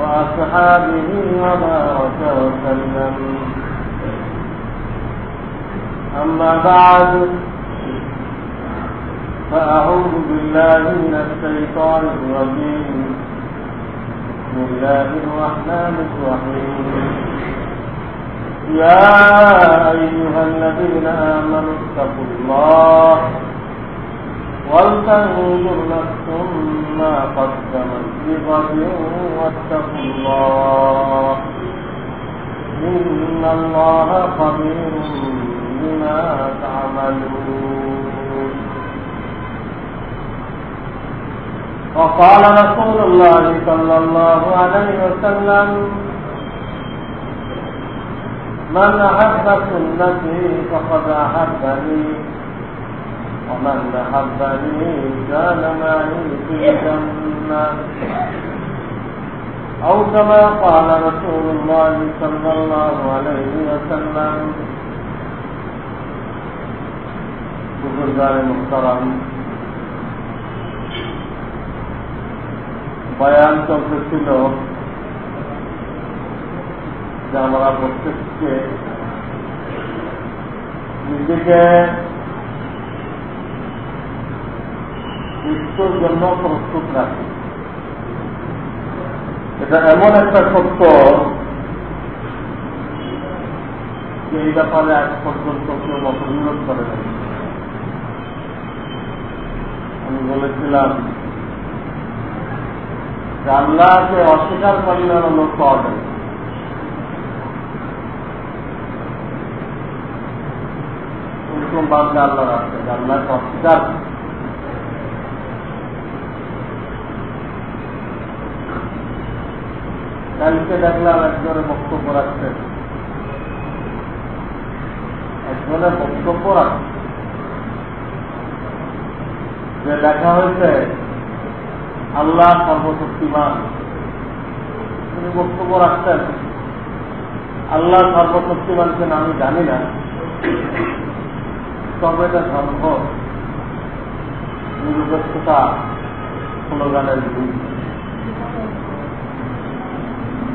وأصحابه وبارك وسلم أما بعد فأعوذ بالله من الشيطان الرجيم. بسم الله الرحمن الرحيم. يا أيها الذين آمنوا اتقوا الله ولتنظر نفس واتقوا الله. إن الله خبير بما تعملون. وقال رسول الله صلى الله عليه وسلم من أحب سنتي فقد أحبني. ومن أحبني كان معي في الجنة أو كما قال رسول الله صلى الله عليه وسلم بزرگان محترم বয়ান চলতেছিল যে আমরা প্রত্যেককে নিজেকে মৃত্যুর জন্য প্রস্তুত রাখি। এটা এমন একটা সত্য যে এই ব্যাপারে আজ পর্যন্ত কেউ মতবিরোধ করে নাই। আমি বলেছিলাম আল্লাহকে অস্বীকার করলে লোক পাওয়া যায় বান্দা আল্লাহ আছে আল্লাহকে অস্বীকার কালকে দেখলাম একজনের বক্তব্য রাখছেন। একজনের বক্তব্য রাখছে যে দেখা হয়েছে, আল্লাহ সর্বশক্তিমান। তিনি বক্তব্য রাখছেন। আল্লাহ সর্বশক্তিমানকে আমি জানি না। তবে এটা সম্ভব নিরপেক্ষতা স্লোগানের বিরুদ্ধে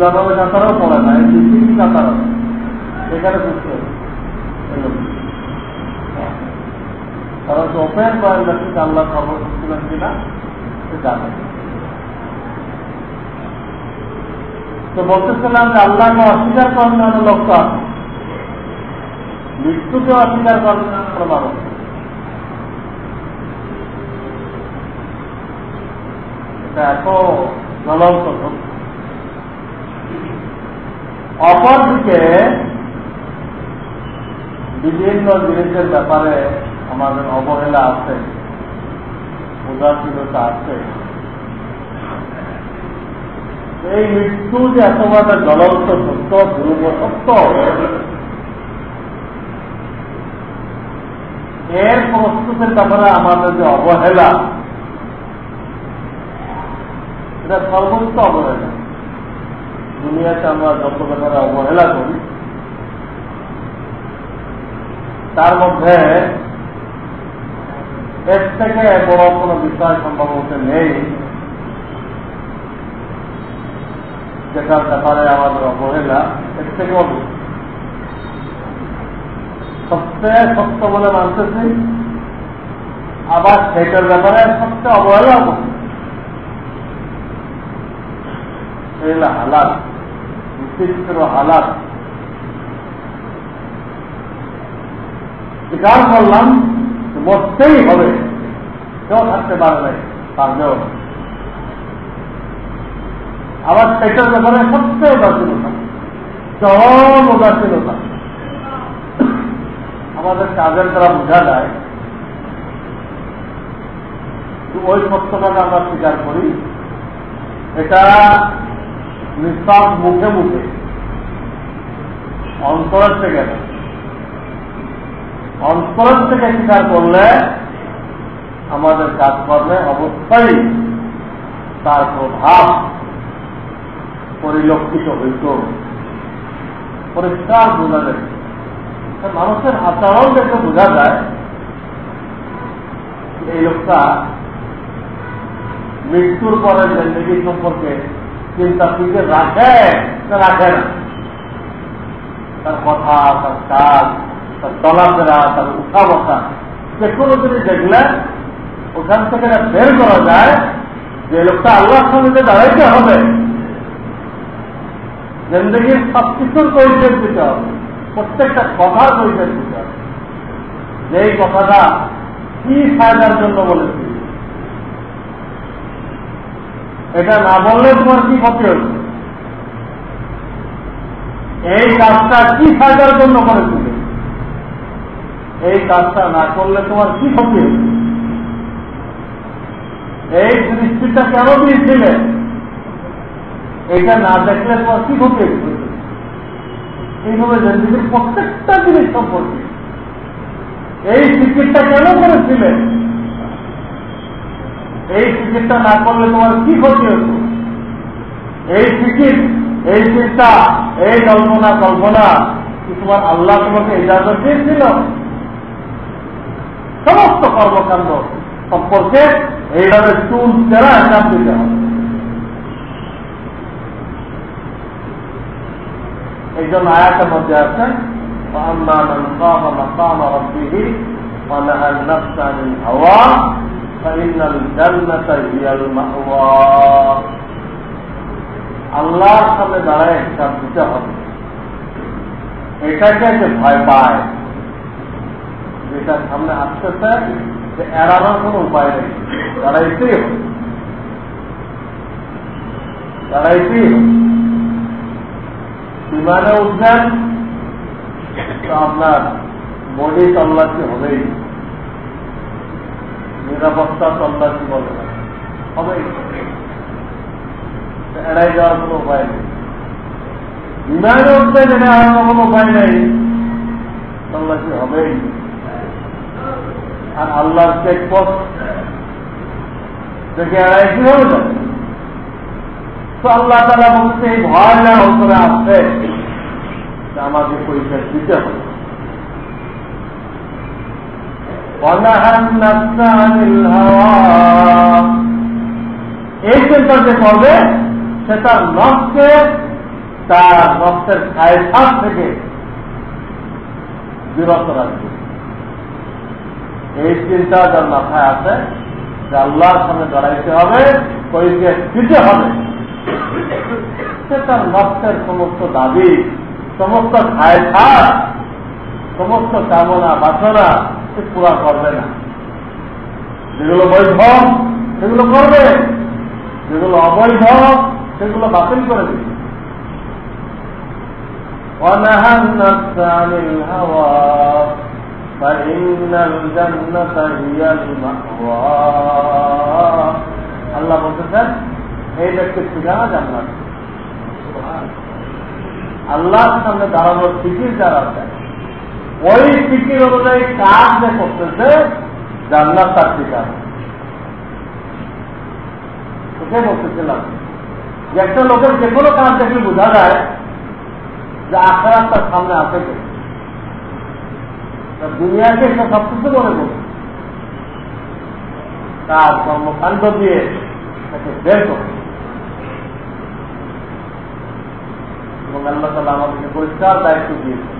জানাবে কাতারও পড়ে না এই কাতার এখানে বুঝতে কারণ ওপেন বায়োগ্রাফিক আল্লাহ সর্বশক্তিমান কিনা, সে জানে। তো বলতেছিলাম যে আল্লাহকে অস্বীকার করার জন্য লক্ষ্য আছে। মৃত্যুকে অস্বীকার করার জন্য প্রমাণ এটা এত অপরদিকে বিভিন্ন জিনিসের ব্যাপারে আমাদের অবহেলা আছে, উদাসীনতা আছে। এই মৃত্যু যে এত বড় জ্বলন্ত সত্য ধ্রুব সত্য? এর প্রস্তুতের ব্যাপারে আমাদের যে অবহেলা, এটা সর্বোচ্চ অবহেলা। দুনিয়াতে আমরা যত ব্যাপারে অবহেলা করি, তার মধ্যে এর থেকে বড় কোনো বিষয় সম্ভবত নেই, যেটার ব্যাপারে আমাদের অবহেলা এর থেকেও সবচেয়ে সত্য বলে মানতেছি, আবার সেটার ব্যাপারে সবচেয়ে অবহেলা হালাত বিচিত্র হালাত স্বীকার করলাম মরতেই হবে। কেউ থাকতে পারবে পারবেও আবার সেটার ব্যাপারে সবচেয়ে উদাসীনতা। চরম উদাসীনতা। আমাদের কাজের দ্বারা বোঝা যায় ওই সত্যটাকে আমরা স্বীকার করি, এটা নিঃশ্বাস মুখে মুখে। অন্তরের থেকে অন্তরের থেকে স্বীকার করলে আমাদের কাজকর্মে অবশ্যই তার প্রভাব পরিলক্ষিত হইত। পরিষ্কার বোঝা যায়। মানুষের আচরণ দেখে বোঝা যায় এই লোকটা মৃত্যুর পরে জিন্দগি সম্পর্কে চিন্তা ফিকে রাখে না রাখে না। তার কথা, তার কাজ, তার চলাফেরা, তার উঠা বসা যে কোনো জিনিস দেখলে ওখান থেকে বের করা যায় যে লোকটা আল্লাহর সঙ্গে দাঁড়াইতে হবে। জিন্দগির সব কিছুর পরিচয় দিতে হবে। প্রত্যেকটা কথার পরিচয় দিতে হবে। যে কথাটা কি ফায়দার জন্য বলেছি? এটা না বললে তোমার কি ক্ষতি হচ্ছে এই কাজটা কি ফায়দার জন্য করেছিল এই কাজটা না করলে তোমার কি ক্ষতি হচ্ছে এই দৃষ্টিটা কেন দিয়েছিলে? এটা না দেখলে তোমার কি ক্ষতি হচ্ছে এইভাবে জিন্দিগির প্রত্যেকটা জিনিস সম্পর্কে। এই চিকিৎসা কেন করেছিলেন এই চিকিৎসা না করলে তোমার কি ক্ষতি হতো এই চিকিৎ এই চিন্তা এই কল্পনা কল্পনা কি তোমার আল্লাহ তোমাকে ইজাজত দিয়েছিল সমস্ত কর্মকাণ্ড সম্পর্কে এইভাবে চুল চেরা হিসাব দিতে হবে এই জন্য আয়াতের মধ্যে আছে فأما من خاف مقام ربه ونهى النفس عن الهوى فإن الجنة هي المأوى আল্লাহর সামনে দাঁড়ায় হিসাব দিতে হবে এটাকে যে ভয় পায় যেটার সামনে আসতেছে যে এড়ানোর কোন উপায় নেই দাঁড়াইতেই হবে দাঁড়াইতেই হবে বিমানে উঠবেন তো আপনার বডি তল্লাশি হবেই নিরাপত্তা তল্লাশি বলে না। হবেই এড়াই যাওয়ার কোনো উপায় নেই। বিমানে উঠবে জেনে আনার কোনো উপায় নেই। তল্লাশি হবেই। আর আল্লাহর চেকপোস্ট থেকে এড়াই কি হবে তো? আল্লাহ তালা বলছে, এই ভয় না অন্তরে আসছে আমাকে পরিচয় দিতে হবে। এই চিন্তা যে করবে সে তার নককে তার নকশের খায়সার থেকে বিরত রাখবে। এই চিন্তা যার মাথায় আছে যে আল্লাহর সামনে দাঁড়াইতে হবে পরিচয় দিতে হবে। সে তার নকশের সমস্ত দাবি, সমস্ত খায়সার সমস্ত কামনা বাসনা সে পুরা করবে না যেগুলো বৈধ সেগুলো করবে যেগুলো অবৈধ সেগুলো বাতিল করে দিবে ونهى النفس عن الهوى فإن الجنة هي المأوى আল্লাহ বলতেছেন এই ব্যক্তির ঠিকানা জান্নাত আল্লাহর সামনে দাঁড়ানোর ফিকির যারা দেয় ওই ফিকির অনুযায়ী কাজ যে করতেছে, জান্নাত তার ঠিকানা ওকে বলতেছিলাম। যে একটা লোকের যে কোনো কাজ দেখলে বোঝা যায় যে আখড়া তার সামনে আছে দুনিয়াকে সে সবকিছু মনে করবে তার কর্মকাণ্ড দিয়ে তাকে বের করবে এবং আল্লাহ তালা আমাদেরকে পরিষ্কার দায়িত্ব দিয়েছে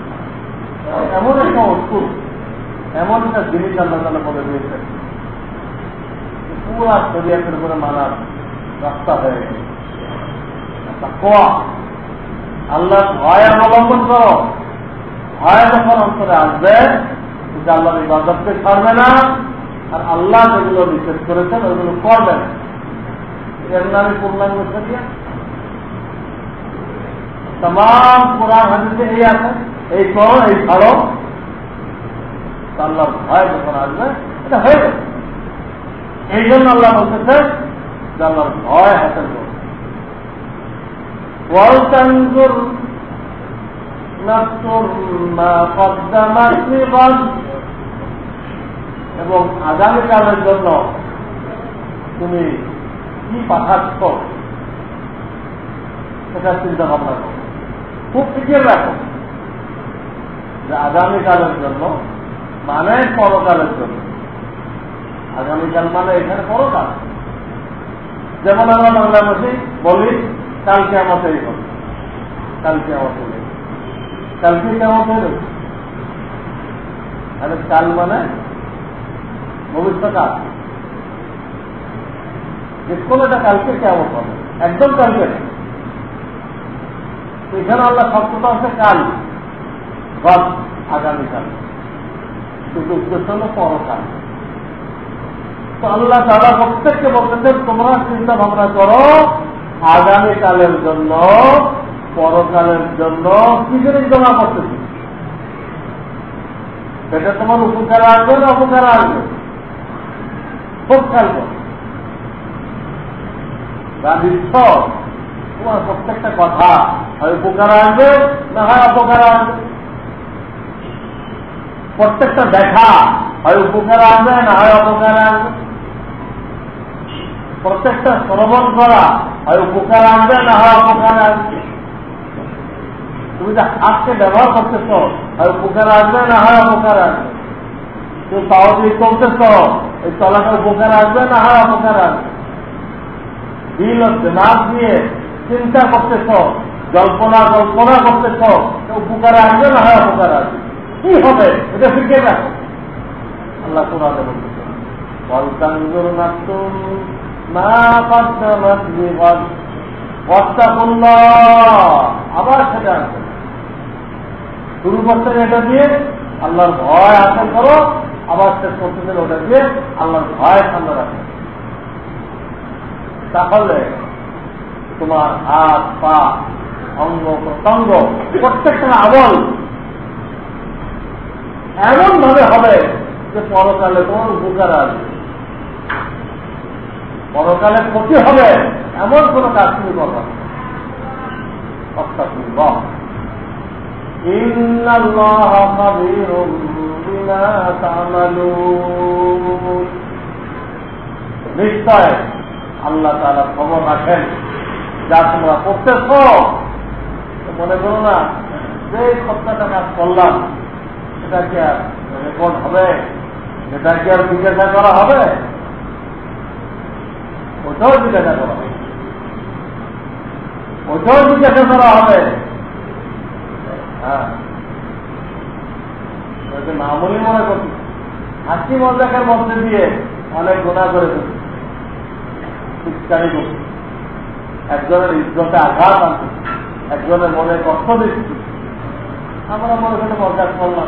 এমন একটা অস্তুর এমন একটা জিনিস আল্লাহ তালা বলে দিয়েছে পুরা শরীয়তের উপরে মানার রাস্তা হয়ে গেছে। একটা কোয়া আল্লাহ ভয় অবলম্বন করো। ভয় যখন অন্তরে আসবে যে আল্লাহ ইবাদতকে ছাড়বে না। আর আল্লাহ যেগুলো নিষেধ করেছেন ওইগুলো করবেন। এর নামে পূর্ণাঙ্গ শরিয়া তাম কোরআন হাদিসে এই আছে। এই করো এই ছাড়ো আল্লাহ ভয় যখন আসবে, এটা হয়ে যাবে। এই জন্য আল্লাহ বলতেছে যে আল্লাহর ভয় হাসিল এবং আগামীকালের জন্য তুমি কি পাঠাচ্ছ, সেটা চিন্তা ভাবনা করো। খুব ফিকির রাখো। যে আগামীকালের জন্য মানে পরকালের জন্য। আগামীকাল মানে এখানে পরকাল। যেমন আমরা বাংলা ভাষী বলি কালকে আমাদের কালকে আমাদের কালকে হয়ে আরে কাল মানে ভবিষ্যৎ আছে যে কোনোটা কালকে কেমন হবে। একদম কালকে। এখানে আল্লাহ শব্দটা আছে কাল। গত আগামীকাল পরকাল। তো আল্লাহ তারা প্রত্যেককে বলতেছেন তোমরা চিন্তা ভাবনা করো আগামীকালের জন্য, পরকালের জন্য কি জিনিস জমা করতেছি সেটা তোমার উপকার আসবে না অপকার আসবে? তোমার প্রত্যেকটা কথা হয় উপকার আসবে, না হয় অপকার আসবে? প্রত্যেকটা দেখা, হয় উপকার আসবে, না হয় অপকার আসবে। প্রত্যেকটা শ্রবণ করা, হয় উপকার আনবে না হয় অপকার আসবে। তুমি যে হাতকে ব্যবহার করতেছ, হয় উপকার আসবে, না হয় অপকার আসবে। তুমি দিয়ে চলতেছ, এই চলাটা উপকার আসবে, না হয় অপকার আসবে। দিল দিমাগ দিয়ে চিন্তা করতেছ জল্পনা কল্পনা করতেছ উপকার আসবে, না হয় অপকার আসবে। কি হবে? এটা শিখে আল্লাহ কোরআনে আবার সেটা আসবে শুরু এটা দিয়ে, আল্লাহর ভয় আসল করো। আবার শেষ করতেছেন ওটা দিয়ে, আল্লাহর ভয় সামনে রাখো। তাহলে তোমার হাত, পা, অঙ্গ, প্রত্যঙ্গ, প্রত্যেকটা আমল এমন ভাবে হবে যে পরকালে তোমার উপকার আসবে। পরকালে ক্ষতি হবে এমন কোন কাজ তুমি নিশ্চয় আল্লাহ তারা খবর রাখেন। যা তোমরা করতেছ মনে করো না যে সপ্তাহটা কাজ করলাম এটা কি আর রেকর্ড হবে? এটা কি আর জিজ্ঞাসা করা হবে? ওটাও জিজ্ঞাসা করা হবে? ওটাও জিজ্ঞাসা করা হবে? হ্যাঁ। মনে করছি। হাসি মজাকের মধ্যে দিয়ে অনেক গোনা করে করছি। একজনের ইজ্জতে আঘাত আনছে। একজনের মনে কষ্ট দিচ্ছি। আমরা মনে করে মজা করলাম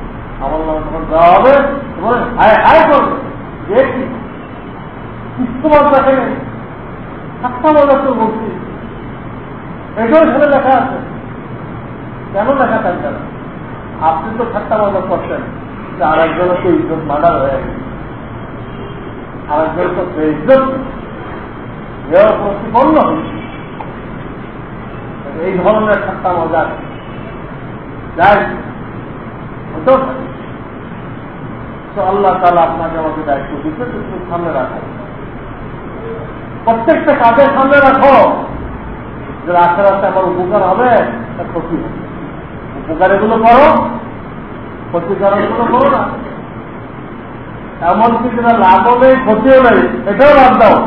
আমার নাম দেওয়া হবে, তোমার হায় হায় করবে। কি? দেখে নেই সাতটা মজা তো বলছি। এটাও সেটা লেখা আছে। কেন লেখা আপনি তো ঠাট্টা মজা করছেন যে আরেকজনের তো ইজ্জত মার্ডার হয়ে গেছে। আরেকজন তো বেইজ্জত। দেওয়ার প্রতিপন্ন হয়েছে এই ধরনের ঠাট্টা মজা যাই, হতেও পারে। তো আল্লাহ তালা আপনাকে আমাকে দায়িত্ব দিচ্ছে তুমি সামনে রাখো। প্রত্যেকটা কাজের সামনে রাখো। যে রাখতে রাখতে আমার উপকার হবে, তার ক্ষতি হবে। উপকার এগুলো করো ক্ষতিকার এগুলো করো না। এমনকি যেটা লাভও নেই ক্ষতিও নেই, এটাও লাভ দাও।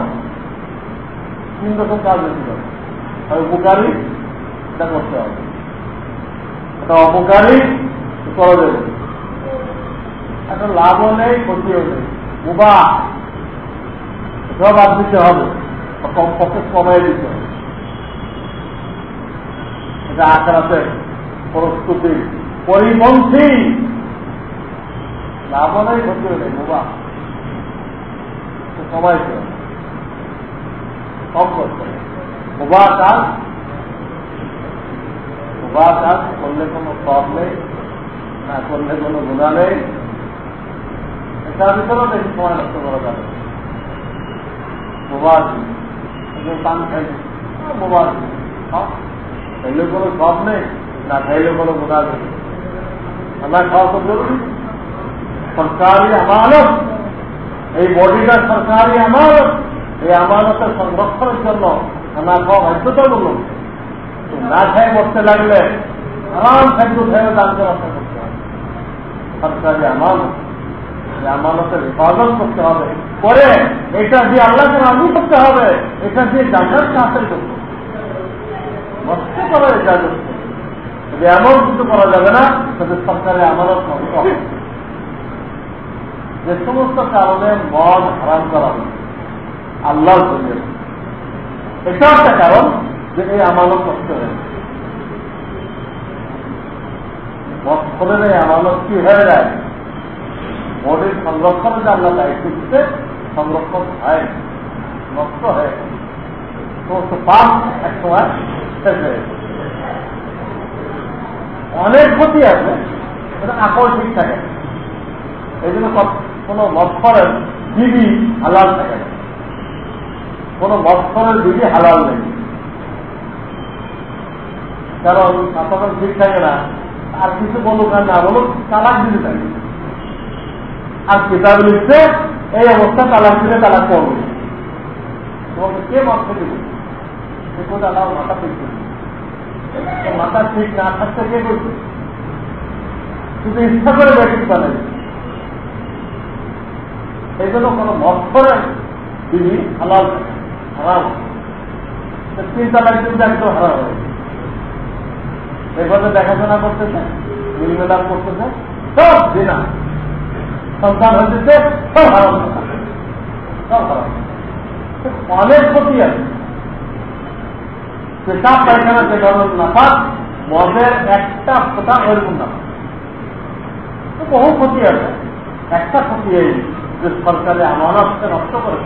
তিন রকম কাজ হতে পারে। আর উপকারী, এটা করতে হবে। এটা অপকারী করা যাবে একটা লাভও নেই, ক্ষতিও নেই। উবা এটাও বাদ দিতে হবে কমাই দিতে হবে। এটা আখড়াতে প্রস্তুতি। পরিপন্থী। লাভও নেই, ক্ষতিও নেই উবা কমাইতে হবে কম করতে হবে উবা কাজ উবা কাজ করলে কোনো সব নেই, না করলে কোনো গুণা নেই। এটার ভিতরেও বেশি সময় নষ্ট করা যাবে না এই বডিটা সরকারি আমানত এই আমানতের সংরক্ষণের জন্য আমরা খাওয়া না খাই মরতে লাগলে আরাম খাদ্য খেয়ে দানকে রক্ষা করতে হবে সরকারি আমানত এই আমানতের হেফাজত করতে হবে। করে এটা দিয়ে আল্লাহকে রাজি করতে হবে, এটা দিয়ে জান্নাত হাসিল করতে হবে। করা এটা যদি এমন কিছু করা যাবে না তাদের সরকারের আমানত নষ্ট হবে যে সমস্ত কারণে মদ হারাম করা হবে আল্লাহর জন্য। এটা একটা কারণ যে এই আমানত নষ্ট হয়ে মৎসরের এই আমানত কি হয়ে যায়? বডির সংরক্ষণে যে আল্লাহ দায়িত্ব সংরক্ষণ হয়, নষ্ট হয়ে। সমস্ত এক সময় শেষ হয়ে অনেক ক্ষতি আছে আকল ঠিক থাকে। এই জন্য কোন মৎসরের বিধি হালাল থাকে কোন মৎসরের বিধি হালাল নেই। কারণ আপনার ঠিক থাকে না। আর কিছু বলুক আর না বলুক, তালাক দিতে থাকে। আর কিতাব লিখছে এই অবস্থা তালাক দিলে তালাক করবে। কে মত দিবে? করে জন্য কোন মৎসরের বিধি হালাল হারাম তিন তালাক দিন একদম হারাম হয়ে এভাবে দেখাশোনা করতেছে, মিলমেলাপ করতেছে, সব দিনা। সন্তান হয়েছে সব হারাম অনেক ক্ষতি আছে। পেশাব পায়খানা যে ধরনের নাফাক মদের একটা ফোটা ওইরকম না। বহু ক্ষতি আছে। একটা ক্ষতি এই যে সরকারে আমানতকে নষ্ট করে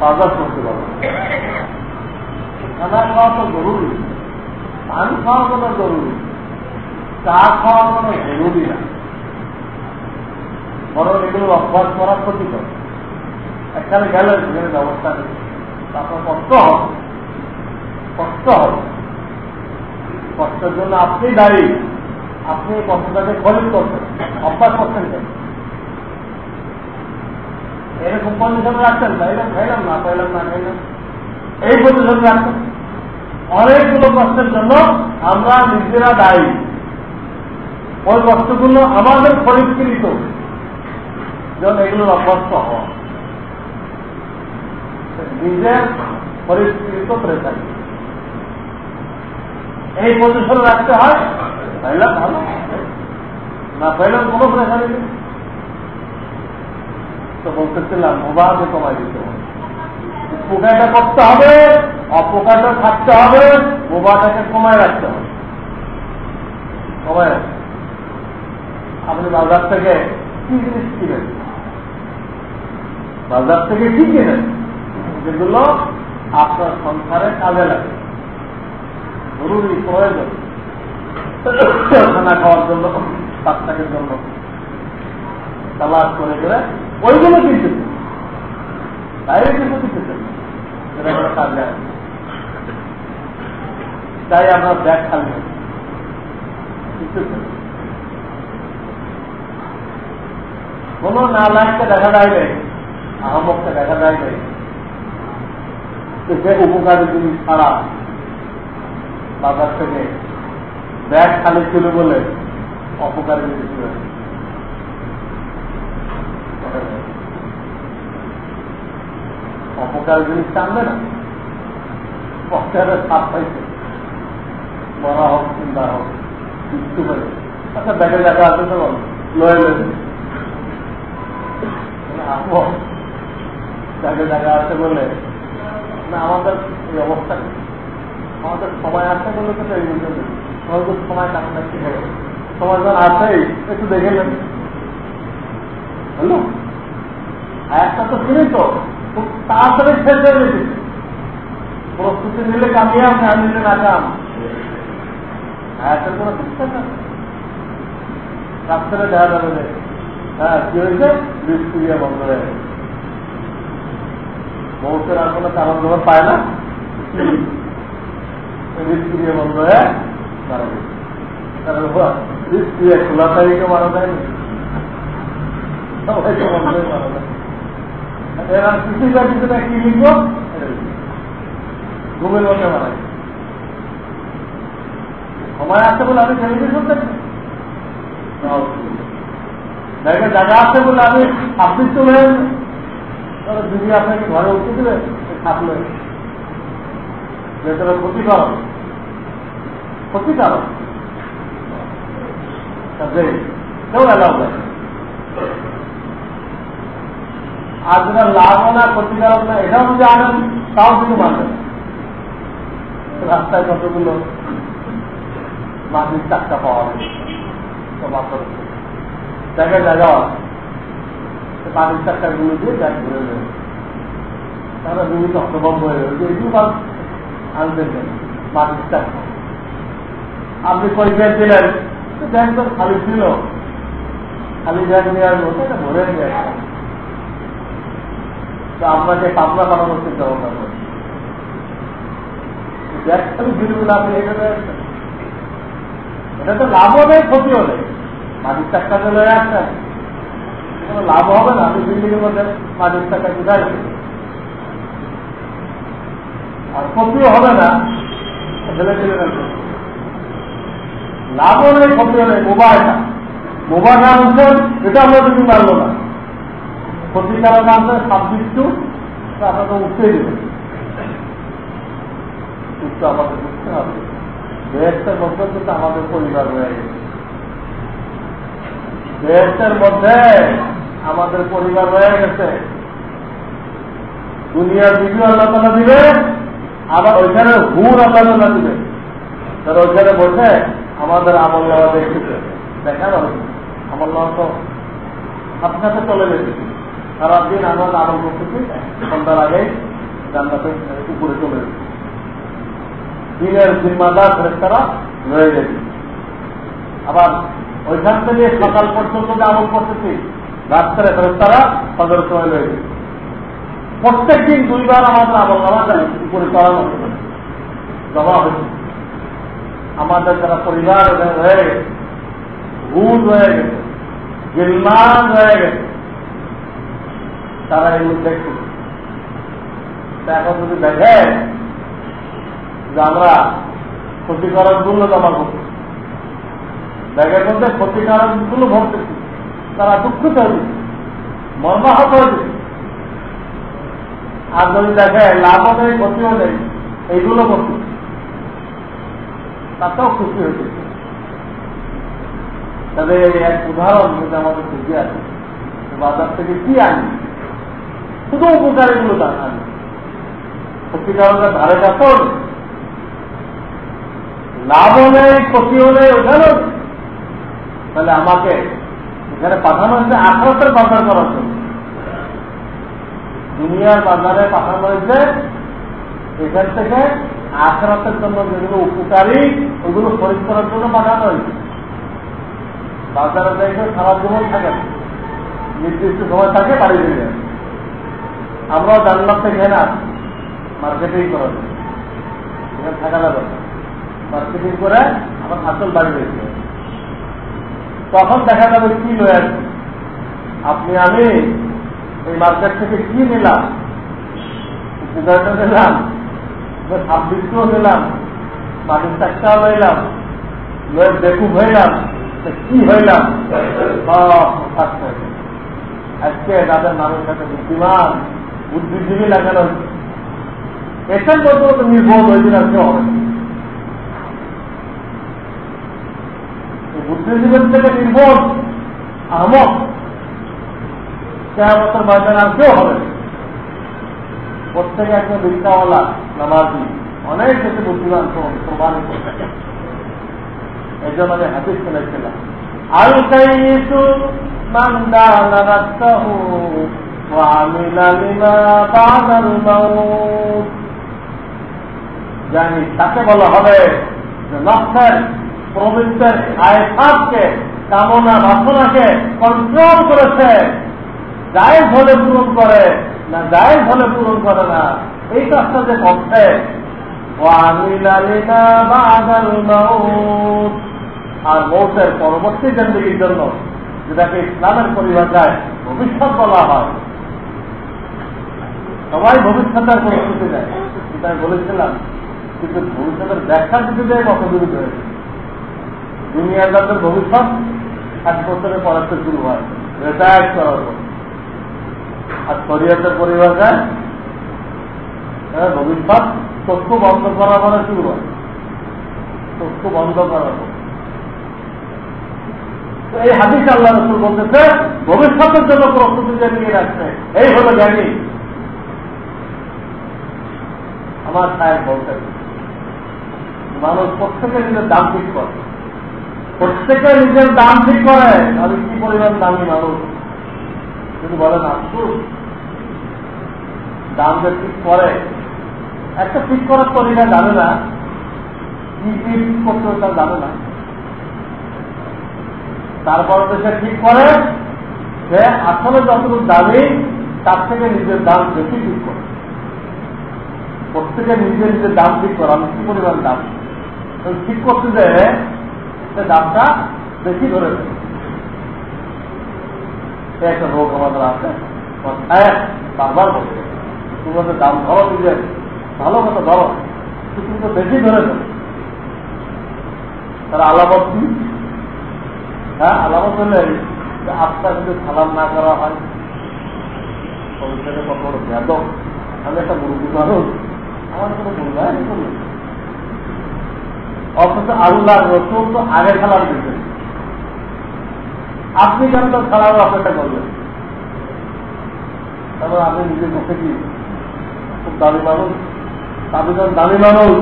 বাজার করতে পারবে খানা খাওয়া তো জরুরি। পান খাওয়া কোনো জরুরি। চা খাওয়া কোনো জরুরি না। বরং এগুলো অভ্যাস করা ক্ষতিকর। এখানে গেলে সেখানে ব্যবস্থা নেই। তারপর কষ্ট হবে। কষ্ট হবে। কষ্টের জন্য আপনি দায়ী। আপনি এই কষ্টটাকে খরিদ করছেন অভ্যাস করছেন কেন? এরকম কন্ডিশন রাখছেন খাইলাম খাইলাম, না পাইলাম না খাইলাম। এই পজিশন রাখছেন অনেকগুলো কষ্টের জন্য আমরা নিজেরা দায়ী। ওই কষ্টগুলো আমাদের পরিষ্কৃত যেন এগুলোর অভ্যস্ত হওয়া। নিজের পরিস্থিত প্রেশারি এই পজিশন রাখতে হয় তাইলে ভালো। না পাইলাম কোনো প্রেশারি নেই। তো বলতেছিলাম মোবাইলে কমাই দিতে হবে। উপকারটা করতে হবে, অপকারটা থাকতে হবে মোবাইলটাকে কমায় রাখতে হবে। কমায় রাখতে আপনি বাজার থেকে কি জিনিস কিনেন বাজার থেকে কি কিনেন যেগুলো আপনার সংসারে কাজে লাগে। জরুরি প্রয়োজন। খাওয়ার জন্য বাচ্চাকের জন্য তালাশ করে করে ওইগুলো কিনতে বাইরে কিছু দিতে কাজে তাই আপনার ব্যাগ খালি কোন নালায়কে দেখা যায় নাই আহমককে দেখা যায় নাই। সে উপকারী জিনিস ছাড়া বাজার থেকে ব্যাগ খালি ছিল বলে অপকারী জিনিস অপকার জিনিস টানবে না। পক্ষের সাপ পাইছে। মরা হোক চিন্তা হোক কিছু করে আচ্ছা ব্যাগের দেখা আছে তো লয়ে লেন ব্যাগে জায়গা আছে বলে? না, আমাদের এই অবস্থা আমাদের সময় আছে বলে তো এই বুঝতে আমাদের সময় কাটানো কি হবে সময় যখন আছেই। একটু দেখে নেন। একটা তো কিনে তো, খুব তাড়াতাড়ি শেষ হয়ে প্রস্তুতি নিলে কামিয়াব না নিলে নাকাম আয়াতের কোনো বিশ্বাস আছে রাস্তাটা দেখা যাবে হ্যাঁ কি হয়েছে? বৃষ্টিয়া বন্ধ হয়ে গেছে। মৌসের আর কোনো কারণ যখন পায় না। বন্ধ হয়ে খোলা তারিখে মারা সময় আছে বলে আমি টেলিভিশন দেখি জায়গা আছে বলে আমি আপনি চলে দিদি আপনাকে ঘরে উঠতে দিলে থাকলে। ভেতরে ক্ষতিকারক ক্ষতিকারক কেউ এলাও দেয় আর যেটা লাভ না ক্ষতিকারক না এটাও যদি আনেন, তাও কিন্তু মানবেন। রাস্তায় কতগুলো মাটির চাকটা পাওয়া যায়। জায়গায় জায়গা গুলো দিয়ে ব্যাগ ঘুরে নেবে। তারা হয়ে যাবে। এগুলো কাজ আনবেন চাকটা আপনি কই ব্যাগ দিলেন? ব্যাগ তো খালি ছিল। খালি ব্যাগ নিয়ে আসব সেটা ভরে নিয়ে তো আপনাকে পাতলা বানানোর চিন্তা ভাবনা করে ফিরবেন আপনি এটা তো লাভও নেই, ক্ষতিও নেই। মাটির চাকটা চলে আসছেন। কোনো লাভ হবে না আপনি বিল্ডিং এর মধ্যে মাটির চাকটা কোথায় আর ক্ষতিও হবে না ছেলে ছেলে লাভও নেই, ক্ষতিও নেই মোবাইলটা মোবাইল আনছেন এটা আমরা যদি মানলো না। ক্ষতিকারক আনছেন সাবজেক্টু আপনাকে উঠতেই দেবেন কিন্তু আমাদের বুঝতে হবে। দেশের মধ্যে কিন্তু আমাদের পরিবার রয়ে গেছে। দেশের মধ্যে আমাদের পরিবার রয়ে গেছে। দুনিয়ার বিজু আল্লাহ তালা দিবে, আবার ওইখানে হুর আল্লাহ তালা দিবে। তারা ওইখানে বসে আমাদের আমল নেওয়া দেখতেছে। দেখা যাবে আমল নেওয়া তো সাথে চলে গেছে। সারাদিন আমরা আমল করতেছি, সন্ধ্যার আগেই জান্নাতে উপরে চলে গেছে। দিনের জিম্মাদার ফেরেস্তারা রয়ে গেছে। আবার ওইখান থেকে সকাল পর্যন্ত আমল করতেছি রাত্রে ফেরেস্তারা সদর সময় প্রত্যেক দিন দুইবার আমাদের আমল নামা উপরে জমা হয়েছে আমাদের যারা পরিবার রয়ে গেছে ভুল রয়ে গেছে গিলমান গেছে, তারা এগুলো দেখছে এখন যদি দেখে যে আমরা ক্ষতিকারকগুলো জমা করছি ব্যাগের মধ্যে ক্ষতিকারকগুলো ভরতেছি তারা দুঃখিত হয়েছে মর্মাহত হয়েছে আর যদি দেখে লাভও নেই, ক্ষতিও নেই, এইগুলো ক্ষতি তাতেও খুশি হয়েছে। তবে এক উদাহরণ যদি আমাদের খুশি আছে বাজার থেকে কি আনি? শুধু উপকারীগুলো আনি। ক্ষতিকারকের ধারে কাছেও লাভও নেই, ক্ষতিও নেই, ওখানেও তাহলে আমাকে এখানে পাঠানো হয়েছে আঠারোটার বাজার করার জন্য। দুনিয়ার বাজারে পাঠানো হয়েছে, এখান থেকে আখরাতের জন্য যেগুলো উপকারী, ওগুলো খরিদ করার জন্য পাঠানো হয়েছে। বাজারে দেখে সারা জীবন থাকে নির্দিষ্ট সময় থাকে, বাড়ি ফিরে আমরাও জানলাম থেকে না মার্কেটিং করা এখানে থাকা যাবে মার্কেটিং করে আমার আসল বাড়ি রয়েছে তখন দেখা যাবে কি লয়ে আসবে আপনি আমি এই মার্কেট থেকে কি নিলাম? নিলাম ছাব্বিশও নিলাম মাটির চাকটাও লইলাম লয়ে বেকুব হইলাম কি হইলাম? আজকে তাদের মানুষ সাথে বুদ্ধিমান, বুদ্ধিজীবী লাগানো হচ্ছে এসব পর্যন্ত নির্ভর হয়েছিল কেউ হবে বুদ্ধিজীবীর থেকে নির্ভর আমক চার বছর বাজার কেউ হবে প্রত্যেকে একজন রিক্সাওয়ালা, নামাজি, অনেক কিছু বুদ্ধিমান এই জন্য আমি শুনেছিলাম জানি, তাকে বলা হবে যে নফসের প্রবৃত্তের আয়সাবকে কামনা বাসনাকে কন্ট্রোল করেছে। জায়েজ হলে পূরণ করে না জায়েজ হলে পূরণ করে না, এই কাজটা যে করছে। আর মৌতের পরবর্তী জিন্দগির জন্য যেটাকে ইসলামের পরিভাষায় ভবিষ্যৎ বলা হয়। সবাই ভবিষ্যতের প্রস্তুতি নেয়। যেটা আমি বলেছিলাম, কিন্তু ভবিষ্যতের ব্যাখ্যা দিতে দেয় কত বিরুদ্ধ হয়েছে দুনিয়ার যাদের ভবিষ্যৎ এক বছরের পড়াতে শুরু হয়। রেটায়ার করার পর। আর শরীয়তের পরিভাষায় ভবিষ্যৎ চক্ষু বন্ধ করার পরে শুরু হয়। চক্ষু বন্ধ করার পর। এই হাদিস আল্লাহ রসুল বলতেছে, ভবিষ্যতের জন্য প্রস্তুতি নিয়ে রাখছে এই হলো জ্ঞানী আমার সাহেব বলতে মানুষ প্রত্যেকে নিজের দাম ঠিক করে। প্রত্যেকে নিজের দাম ঠিক করে আমি কি পরিমাণ দামি মানুষ? যদি বলেন আফসুস দাম যে ঠিক করে, একটা ঠিক করার তরিকা জানে না, কি কি ঠিক করতে তা জানে না। তারপরে সে ঠিক করে, সে আসলে যতটুকু দামি, তার থেকে নিজের দাম বেশি ঠিক করে। প্রত্যেকে নিজে নিজের দাম ঠিক করে, আমি কি পরিমাণ দাম? ঠিক করতে যে সে দামটা বেশি ধরে একটা রোগ আমাদের আছে। বারবার বলছে তোমাদের দাম ধরো নিজের, ভালো মতো ধরো তো বেশি ধরে তারা আলামত কি? হ্যাঁ আলামত হলে আপনার যদি সালাম না করা হয় কত বড় আমি একটা মুরগি মানুষ, আমার কোনো মূল্যায়ন করল অথচ আল্লাহ রসুন তো আগে সালাম দিতেন আপনি কেন তো সালাম অপেক্ষা করবেন? তারপর আপনি নিজের মুখে কি? খুব দামি মানুষ। আপনি যখন দামি মানুষ।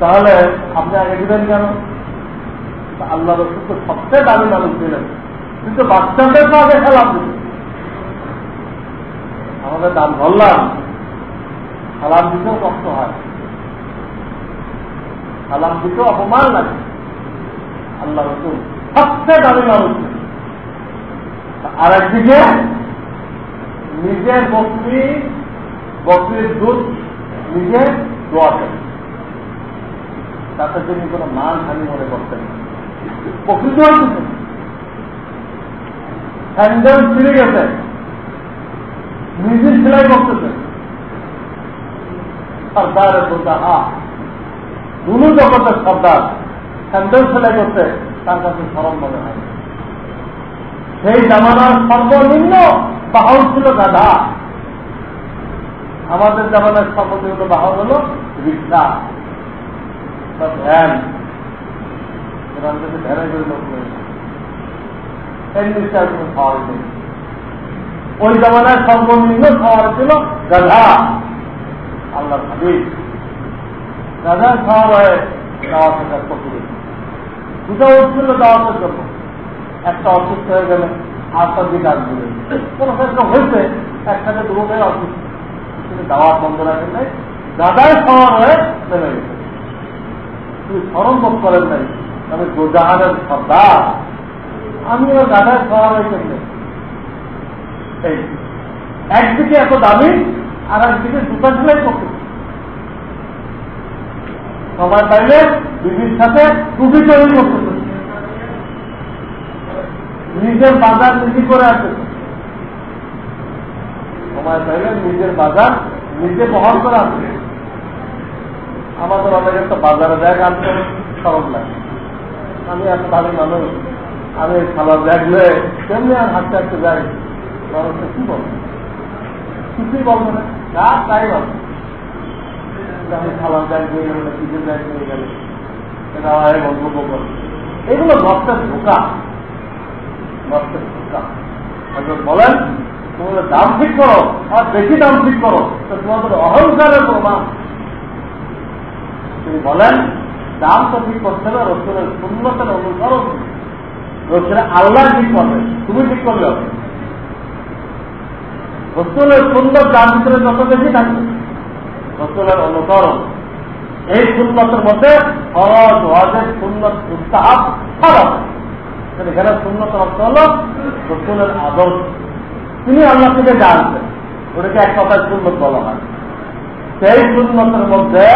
তাহলে আপনি আগে দিবেন কেন? আল্লাহ রসুল তো সবচেয়ে দামি মানুষ ছিলেন। কিন্তু বাচ্চাদের তো আগে দিলেন আমাদের দাম ধরলাম সালাম দিতেও কষ্ট হয়। সালাম দিতেও অপমান লাগে। আল্লাহ রসুল সবচেয়ে দামি মানুষ আর একদিকে নিজের বকরি, বকরির দুধ নিজে দোয়া তাতে তিনি কোনো মান হানি মনে করতেন প্রকৃত স্যান্ডেল ছিঁড়ে গেছে। নিজে সেলাই করতেছে সর্দার হা দুনু জগতের সর্দার স্যান্ডেল সেলাই করতে তার কাছে সরম মনে হয়। সেই জামানার সর্বনিম্ন বাহন ছিল গাধা। আমাদের জামানের সর্বনিম্ন বাহন হলো রিক্সা ওই জামানায় সর্বনিম্ন খাওয়ার ছিল গাধা। আল্লাহ গাধার খাওয়ার হয় দাওয়াতের কাজ দুটো একটা অসুস্থ হয়ে গেলে আটটার দিকে আসবে কোন ক্ষেত্রে হয়েছে, একসাথে দুটোটাই অসুস্থ। কিন্তু দাওয়াত বন্ধ রাখেন নাই দাদায় খাওয়ার হয়ে নেমে গেছে তুমি স্মরণ বোধ করেন নাই, তবে গোজাহানের সর্দার আমি ওর দাদায় খাওয়ার হয়ে এই, একদিকে এত দামি আর একদিকে জুতা সেলাই করতে সময় পাইলে বিবির সাথে টুপি তৈরি করতেছে। নিজের বাজার নিজে করে আসতে সময় পাইলে নিজের বাজার নিজে বহন করে আসবে আমাদের অনেক একটা বাজারে ব্যাগ আনতে সরব লাগে। আমি এত ভালো মানুষ, আমি খালার ব্যাগ হয়ে কেমনি আর হাঁটতে হাঁটতে যাই? মানুষটা কি বলবে? কিছুই বলবে না। তাই বলবে। খালার ব্যাগ নিয়ে গেলে কিচেন ব্যাগ নিয়ে গেলে, এটা হয় মন্তব্য করে এগুলো নষ্টের ধোকা নষ্টের ধোকা বলেন তোমাদের দাম ঠিক করো, আর বেশি দাম ঠিক করো, তো তোমাদের অহংকারের প্রমাণ। তিনি বলেন, দাম তো ঠিক করছে না, রসুলের শূন্যতার অনুসরণ। রসুলের আল্লাহ ঠিক করবে, তুমি ঠিক করলে হবে রসুলের সুন্দর দাম ভিতরে যত বেশি থাকবে। রসুলের অনুসরণ। এই সুন্নতের মধ্যে ফরজ ওয়াজের সুন্নত উত্তাহাব সব এখানে সুন্নতের অর্থ হল রসুলের আদর্শ। তিনি আল্লাহ থেকে জানতেন। ওটাকে এক কথায় সুন্নত বলা হয়। সেই সুন্নতের মধ্যে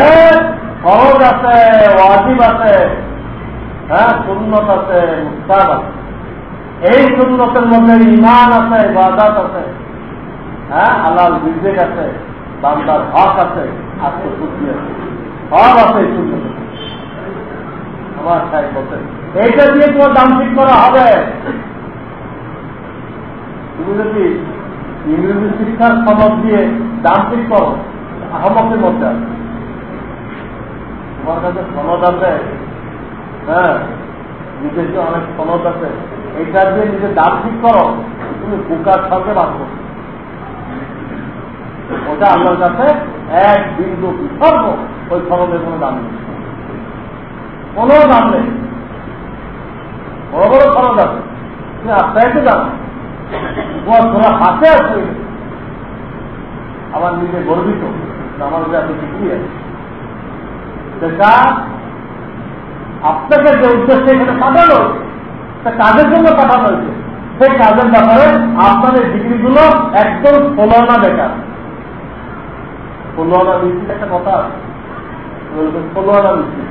ফরজ আছে, ওয়াজিব আছে হ্যাঁ সুন্নত আছে মুস্তাব আছে। এই সুন্নতের মধ্যে ইমান আছে বাদাত আছে হ্যাঁ আল্লাহ বিবেক আছে। বান্দার হক আছে আত্মশুদ্ধি আছে সব আছে এই আমার সাহেব বলতেন, এইটা দিয়ে তোমার দাম ঠিক করা হবে। তুমি যদি ইংরেজি শিক্ষার সনদ দিয়ে দাম ঠিক করো আহমকের মধ্যে আছে তোমার কাছে সনদ আছে? হ্যাঁ বিদেশে অনেক সনদ আছে, এইটা দিয়ে নিজের দাম ঠিক করো, তুমি বুকার সঙ্গে বাঁচো ওটা আল্লাহর কাছে এক বিন্দু বিসর্গ ওই সনদের কোনো দাম নেই। কোনো দাম নেই। বড় বড় খরচ আছে। তুমি আস্তে জানো। তোমার তোরা হাতে আছে। আমার নিজে গর্বিত আমার এত ডিগ্রি আছে সেটা আপনাকে যে উদ্দেশ্যে এখানে পাঠানো তা কাজের জন্য পাঠানো হয়েছে? সেই কাজের ব্যাপারে আপনাদের ডিগ্রিগুলো একদম ষোলনা বেকার ষোলনা বৃষ্টির একটা কথা আছে। ষোলনা বৃষ্টি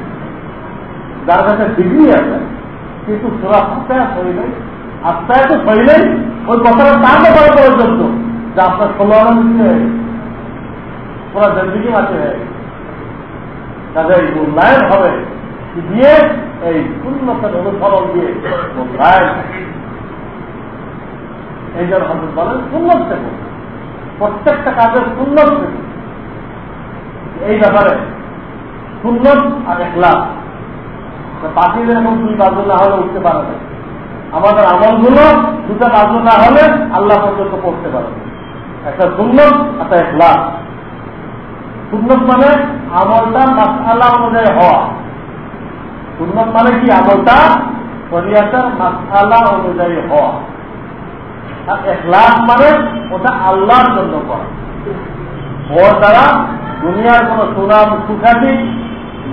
যার কাছে ডিগ্রি আছে কিন্তু সোরা তো ওই কথাটা তার ব্যাপারে পর্যন্ত যে আপনার ষোলনা বৃষ্টি হয়ে ওরা জিন্দিগি হয়ে গেছে। তাদের হবে দিয়ে? এই শূন্যতার অনুসরণ দিয়ে মূল্যায়ন এই জন্য বলেন সুন্নত থেকে প্রত্যেকটা কাজের সুন্দর থেকে এই ব্যাপারে সুন্নত আর একলাস পাখিদের এখন দুই বাজু না হলে উঠতে পারে না। আমাদের আমলগুলো দুটা বাজু না হলে আল্লাহ পর্যন্ত পড়তে পারে একটা সুন্নত একটা একলাস সুন্নত মানে আমলটা মাসালা অনুযায়ী হওয়া। সুন্নত মানে কি? আমলটা শরিয়াতের মাসালা অনুযায়ী হওয়া। আর এখলাস মানে ওটা আল্লাহর জন্য করা। ওর দ্বারা দুনিয়ার কোন সুনাম সুখ্যাতি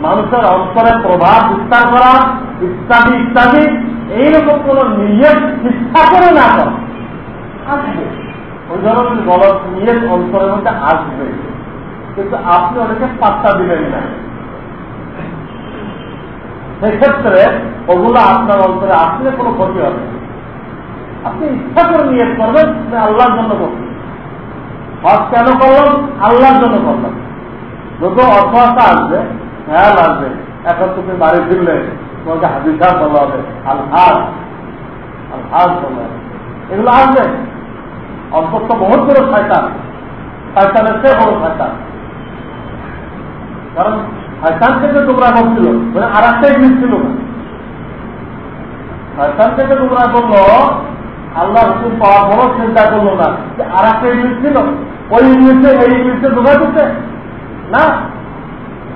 মানুষের অন্তরে প্রভাব বিস্তার করা ইত্যাদি ইত্যাদি এইরকম কোন নিজের শিক্ষা করে না করা। আসবে। ওই ধরনের গলত নিয়ে অন্তরের মধ্যে আসবে। কিন্তু আপনি ওটাকে পাত্তা দিবেন না। সেক্ষেত্রে ওগুলো আপনার অন্তরে আসলে কোনো ক্ষতি হবে আপনি ইচ্ছা করে নিয়ে করবেন আল্লাহর জন্য করবেন। হজ কেন করলাম? আল্লাহর জন্য করলাম। যত অর্থ আসবে। খেয়াল আসবে এখন তুমি বাড়ি ফিরলে, তোমাকে হাদিসা বলা হবে। আল হাজ আল হাজ বলা হবে। এগুলো আসবে। অন্তত বহুত করে শয়তান। শয়তানের চেয়ে বড় শয়তান। কারণ শয়তান থেকে তোমরা করছিল মানে আর একটা ইংলিশ ছিল না। শয়তান থেকে তোমরা করল আল্লাহ হুকুম পাওয়ার বড় চিন্তা করল না যে আর একটা ইংলিশ ছিল। ওই ইংলিশে এই ইংলিশে ঢোকা দিচ্ছে না?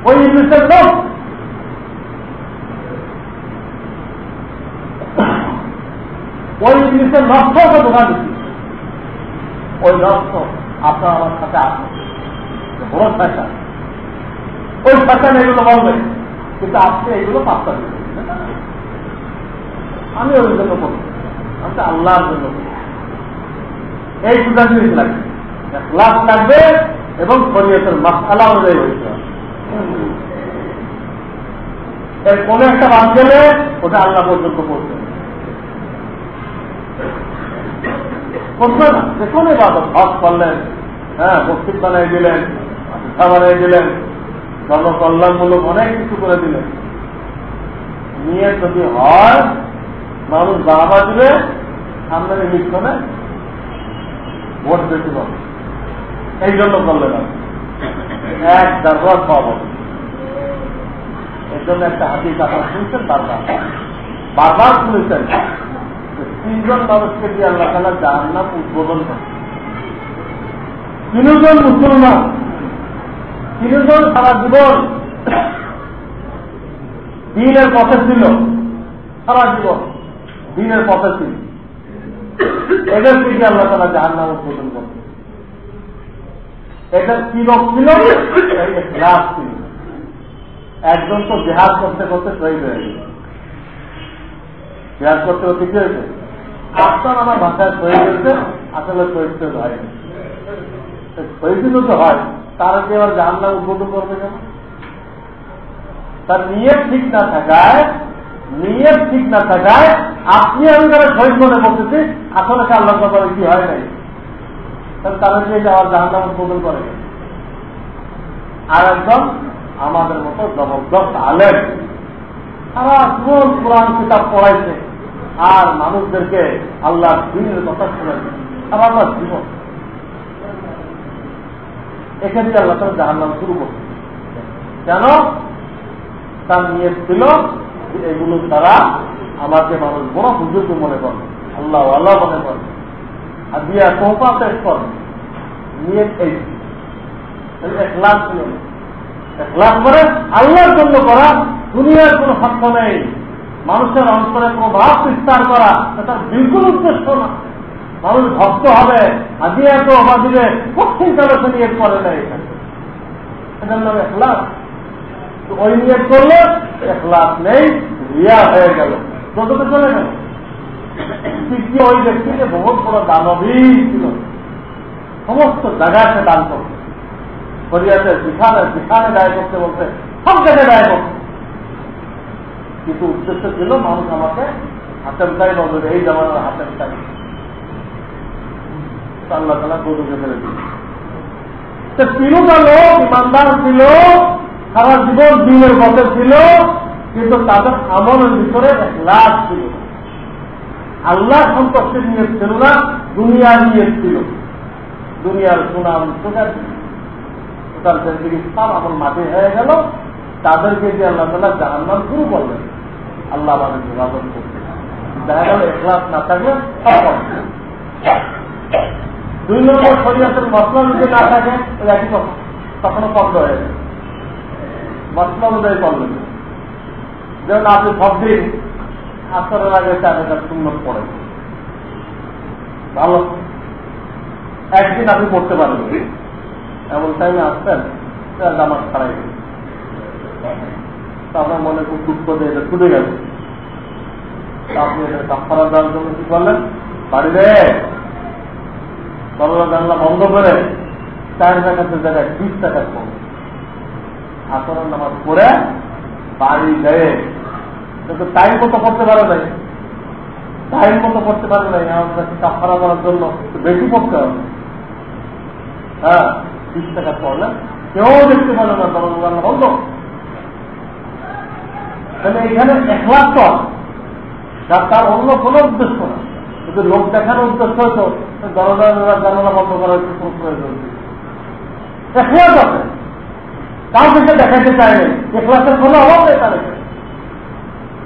ওই ইংলিশের লোক ওই ইংলিশের নষ্ট ওকে দিচ্ছি ওই নষ্ট আপনার আমার সাথে আসবে বড় শাসা ওই শাসন এগুলো বলবে। কিন্তু এগুলো পাত্তা আমি ওই জন্য করছি আমি আল্লাহর জন্য করছি এই দুটা জিনিস লাগবে। লাগবে এবং শরীয়তের মাসালা অনুযায়ী হইতে হবে। এর কোন একটা বাদ গেলে ওটা আল্লাহ পর্যন্ত পড়বে করবে না, যে কোন ইবাদত। হজ করলেন হ্যাঁ মসজিদ বানাই দিলেন শিক্ষা বানাই দিলেন জনকল্যাণমূলক অনেক কিছু করে দিলেন। নিয়ে যদি হয়, মানুষ বাবা দিবে সামনের ইলেকশনে ভোট বেশি পাবে। এই জন্য করলেন এক দরবার পাবো এর জন্য একটা হাতি কথা শুনছেন বারবার। বারবার শুনেছেন। তিনজন মানুষকে দিয়ে আল্লাহ তালা যার নাম উদ্বোধন করে তিনজন মুসলমান। তিনজন সারা জীবন দিনের পথে ছিল। সারা জীবন দিনের পথে ছিল। এদের থেকে আল্লাহ তালা যার নাম উদ্বোধন করত এদের কি রোগ ছিল। একজন তো জেহাদ করতে করতে শহীদ হয়ে গেল। জেহাদ করতে করতে কি হয়েছে? আপনার আমার ভাষায় শহীদ হয়েছে, আসলে শহীদ হয়নি শহীদ তো হয়, তারা কি এবার জাহান্নাম উদ্বোধন করবে কেন? তার নিয়ত ঠিক না থাকায় নিয়ত ঠিক না থাকায় আপনি আমি যারা শহীদ মনে করতেছি, আসলে আল্লাহ করে কি হয় নাই? উদ্বোধন করে। আর একদম আমাদের মতো জবরদস্ত আলেন কোরআন কিতাব পড়াইছে। আর মানুষদেরকে আল্লাহ দিনের কথা শুনেছে সারা জীবন। এখানে আল্লাহ তারা জাহান্নাম শুরু করছে। কেন? তার নিয়ে ছিল এগুলো তারা আমাকে মানুষ বড় বুজুর্গ মনে করে। আল্লাহ আল্লাহ মনে করে। আর দিয়া তোপা পেশ করে নিয়ে এক লাখ লাখ করে আল্লাহর জন্য করা, দুনিয়ার কোন স্বার্থ নেই। মানুষের অন্তরে কোনো ভাব বিস্তার করা তার বিলকুল উদ্দেশ্য না। মানুষ ভক্ত হবে আজিয়া তো বা দিবে, কঠিন কালে সে নিয়ে করে না এখানে এটার নাম এক লাখ ওই নিয়ে করলে এক লাখ নেই রিয়া হয়ে গেল। কতটা চলে গেল। তৃতীয় ওই ব্যক্তিকে বহুত বড় দানবী ছিল। সমস্ত জায়গায় সে দান করছে। শরিয়াতে যেখানে যেখানে দায় করতে বলতে সব জায়গায় দায় করছে। কিন্তু উদ্দেশ্য ছিল মানুষ আমাকে হাতের চাই নজরে, এই জামানার হাতের চাই আল্লাহ তালা গরুকে ফেলে দিচ্ছে তিনটা লোক, ইমানদার ছিল, সারা জীবন দিনের পথে ছিল, কিন্তু তাদের আমলের ভিতরে এক লাভ ছিল। আল্লাহ সম্পর্কে নিয়ে ছিল না, দুনিয়া নিয়ে ছিল। দুনিয়ার সুনাম তার জিনিস সব আমল মাঠে হয়ে গেল। তাদেরকে যে আল্লাহ তালা জাহান্নাম শুরু করলেন, আল্লাহ আমাদের যোগাযোগ করতে দেখা গেল এখলাস না থাকলে দুই নম্বর শরীরের মশলা যদি না থাকে একই তখনও বন্ধ হয়ে যাবে মশলা অনুযায়ী করবেন যেমন আপনি সব দিন আসরের আগে চার হাজার শূন্য পড়ে। ভালো। একদিন আপনি পড়তে পারবেন। এমন টাইমে আসতেন আমার ছাড়াই আপনার মনে খুব দুঃখ দিয়ে এটা ছুটে গেল। আপনি এটা কাপড়া দেওয়ার জন্য কি করলেন? বাড়ি বাড়িতে দরজা জানলা বন্ধ করে চার টাকাতে জায়গায় বিশ টাকা কম আসরের নামাজ পড়ে বাড়ি গয়ে কিন্তু টাইম মতো করতে পারে নাই টাইম মতো করতে পারে নাই আমার কাছে কাপড়া করার জন্য বেশি করতে হবে। হ্যাঁ বিশ টাকা পড়লেন কেউ দেখতে পারে না দরজা জানলা বন্ধ তাহলে এখানে এক লাখ টন যার তার অন্য কোন উদ্দেশ্য না। যদি লোক দেখানোর উদ্দেশ্য হতো দরজা জানালা বন্ধ করার কোনো প্রয়োজন এখলাস আছে কাউকে সে দেখাইতে চায় নাই। এখলাসের কোনো অভাব নেই তার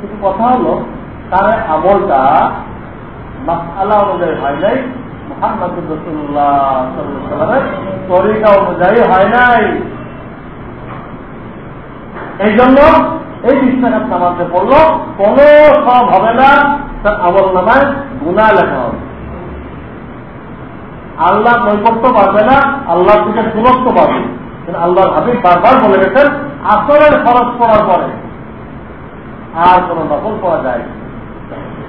কিন্তু কথা হলো, তার আমলটা মাসালা অনুযায়ী হয় নাই তরিকা অনুযায়ী হয় নাই। এই জন্য এই বিশ্বাস নামাজে পড়ল, কোন সব হবে না, তার আমল নামায় গুণা লেখা হবে। আল্লাহ নৈকট্য পারবে না, আল্লাহ থেকে দূরত্ব পাবে। আল্লাহ হাবিব বারবার বলে গেছেন, আসরের খরচ করার পরে। আর কোন নকল করা যায়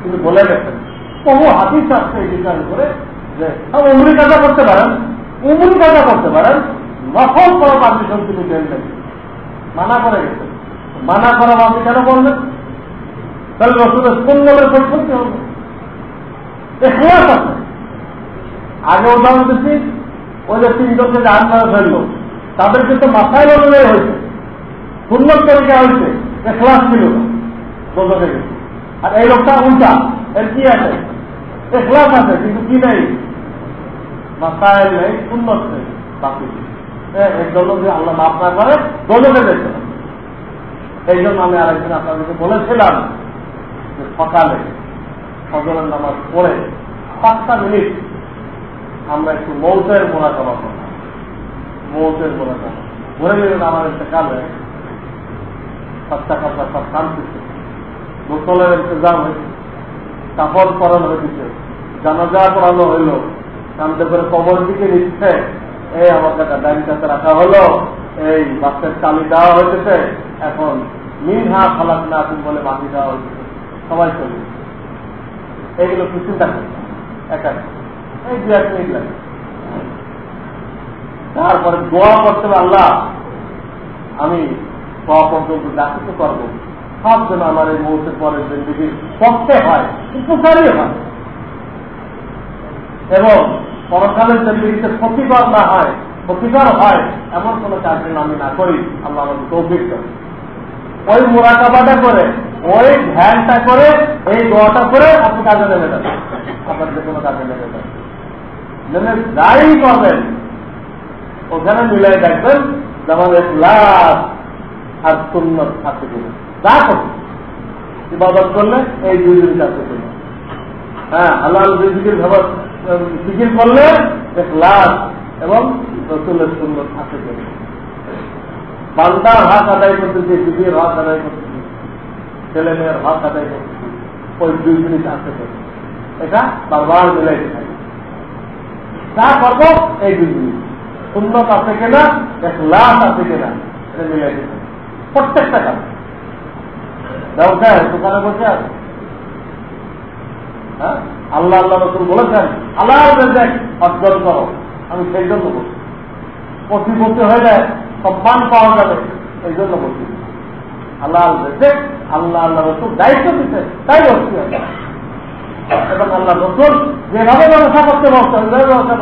কিন্তু বলে গেছেন, বহু আসছে এই বিচার করে যে উমরি কাজা করতে পারেন, উমরি কাজা করতে পারেন, নকল করা পারমিশন তিনি দেন মানা করে গেছেন। মানা করা আপনি কেন করবেন তাহলে রসুলের সুন্দরের পরিস্থিতি হবে আছে। আগে উদাহরণ দিচ্ছি, ওই যে তিনজনকে জাহান নামে ফেলল তাদের কিন্তু মাথায় অনুযায়ী হয়েছে। সুন্দর তরিকা হয়েছে, এখলাস ছিল না। বোঝাতে গেছে আর এই লোকটা উল্টা, এর কি আছে? এখলাস আছে, কিন্তু কি নেই? নেই সুন্দর নেই, বাকি আল্লাহ মাফ না করে দেখতে এই জন্য আমি আরেকদিন আপনাদেরকে বলেছিলাম যে সকালে ফজরের নামাজ পড়ে পাঁচটা মিনিট আমরা একটু মৌতের মোনা জমা করলাম। মৌতের মোনা জমা ঘুরে গেলেন আমার একটা কালে সাতটা কাপড় সব শান্তি বোতলের ইন্তজাম হয়েছে। কাপড় পরানো হয়েছে। জানাজা পড়ানো হইল। কানতে করে কবর দিকে নিচ্ছে। এই আমার কাছে ডাইন কাছে রাখা হলো। এই বাচ্চার চালি দেওয়া হয়েছে এখন মিনহা ফালাক না বলে মাটি দেওয়া হয়েছে সবাই চলে এইগুলো কি চিন্তা একা। এই দু এক মিনিট লাগে। তারপরে দোয়া করতে আল্লাহ। আমি দোয়া পর্যন্ত ডাকিত করব। সব যেন আমার এই মুহূর্তের পরে জিন্দিগি সত্যে হয় উপকারী হয় এবং পরকালের জিন্দিগিতে ক্ষতিকর না হয়, ক্ষতিকর হয়, এমন কোন যেন আমি না করি, আল্লাহ আমাকে তৌফিক করে ওই মোরাকাবাটা করে, ওই ধ্যানটা করে, এই দোয়াটা করে আপনি কাজে নেমে যান। আপনার যে কোনো কাজে নেমে যান। নেমে যাই করবেন ওখানে মিলাই দেখবেন, যেমন এক লাভ আর সুন্নত থাকতে দেবে যা করবে ইবাদত করলে এই দুই দিন করতে হ্যাঁ হালাল রিজিকের করলে লাভ এবং রসুলের বান্দার হাত আদায় করতেছি দিদির আদায় করতেছি ছেলে মেয়ের হাত আদায় করতেছি ওই দুই জিনিস আসতে এটা বারবার মিলাইতে থাকে যা করব এই দুই জিনিস উন্নত আছে কিনা এক লাখ আছে কিনা, এটা থাকে প্রত্যেকটা কাজ। ব্যবসায় দোকানে বসে আছে। হ্যাঁ? আল্লাহ আল্লাহ, রসুল বলেছেন, আল্লাহ অর্জন করো। আমি সেই জন্য প্রতিপত্তি হয়ে যায় সম্মান পাওয়া যাবে এই জন্য আল্লাহ আল্লাহ আল্লাহ রসুল দায়িত্ব দিতে তাই বলছি এবং আল্লাহ, রসুল যেভাবে ব্যবসা করতে ওইভাবে ব্যবসা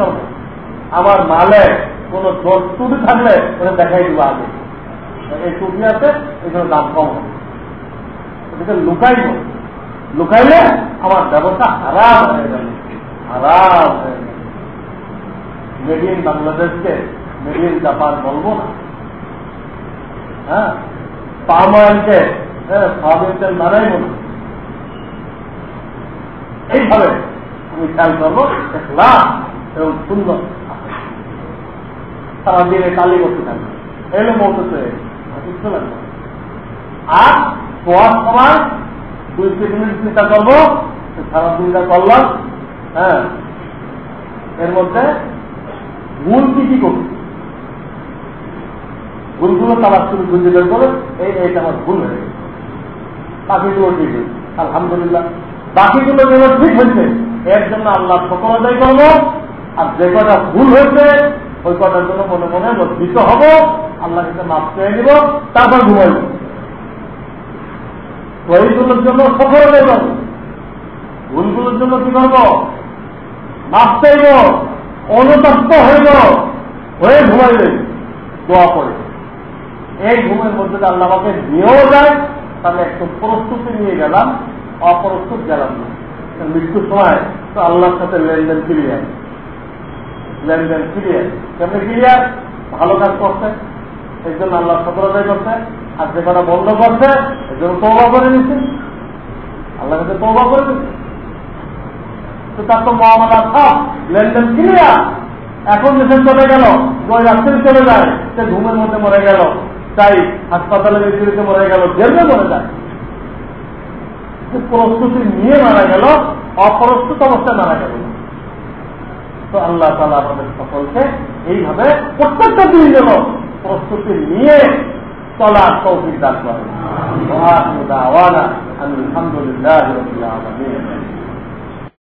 আমার মালে কোন টুটি থাকলে ওটা দেখাই দিব আগে। এই টুপি আছে, এখানে দাম কম হবে। এটাকে লুকাইব, লুকাইলে আমার ব্যবসা হারাম হয়ে যাবে। হারাম হয়ে যাবে। মেড ইন বাংলাদেশকে মেড ইন জাপান বলব না। হ্যাঁ? পাম অয়েলকে হ্যাঁ তেল মারাই বলব এইভাবে আমি খেয়াল করব লাভ এবং সুন্দর সারাদিনে কালি করতে থাকবে এলো মৌতে আর শোয়ার সময় দুই তিন মিনিট চিন্তা করব সারা দিনটা করলাম হ্যাঁ। এর মধ্যে ভুল কি কি করব? ভুলগুলো তালাশ শুরু খুঁজে বের করে, এই এইটা আমার ভুল হয়ে গেছে। বাকিগুলো ঠিক আলহামদুলিল্লাহ। বাকিগুলো যেগুলো ঠিক হয়েছে, এর জন্য আল্লাহ সকল আদায় করব। আর যে কটা ভুল হয়েছে, ওই কটার জন্য মনে মনে লজ্জিত হব। আল্লাহ কাছে মাপ চেয়ে নিব, তারপর ঘুমাইব। ওইগুলোর জন্য সফল যাব। ভুলগুলোর জন্য কি করব? চাইব অনুতপ্ত হইব, হয়ে ঘুমাইবে, দোয়া করে। এই ঘুমের মধ্যে আল্লাহ আমাকে নিয়েও যায়, তাহলে একটু প্রস্তুতি নিয়ে গেলাম, অপ্রস্তুত গেলাম না। মৃত্যুর সময় তো আল্লাহর সাথে লেনদেন ক্লিয়ার লেনদেন ক্লিয়ার কেমনি ক্লিয়ার ভালো কাজ করছে এই জন্য আল্লাহ সফলতাই করছে। আর যে কটা বন্ধ করছে এই জন্য তৌবা করে নিচ্ছে আল্লাহ কাছে তৌবা করে দিচ্ছে তো তার তো মহামালা সব লেনদেন ক্লিয়ার এখন দেশে চলে গেল, ওই রাত্রি চলে যায়, সে ঘুমের মধ্যে মরে গেল, তাই হাসপাতালে মৃত্যুতে মরে গেল, জেলে মরে যায়। প্রস্তুতি নিয়ে মারা গেল, অপ্রস্তুত অবস্থায় মারা গেল। তো আল্লাহ তালা আমাদের সকলকে এইভাবে প্রত্যেকটা দিন যেন প্রস্তুতি নিয়ে চলার তৌফিক দান করেন আলহামদুলিল্লাহ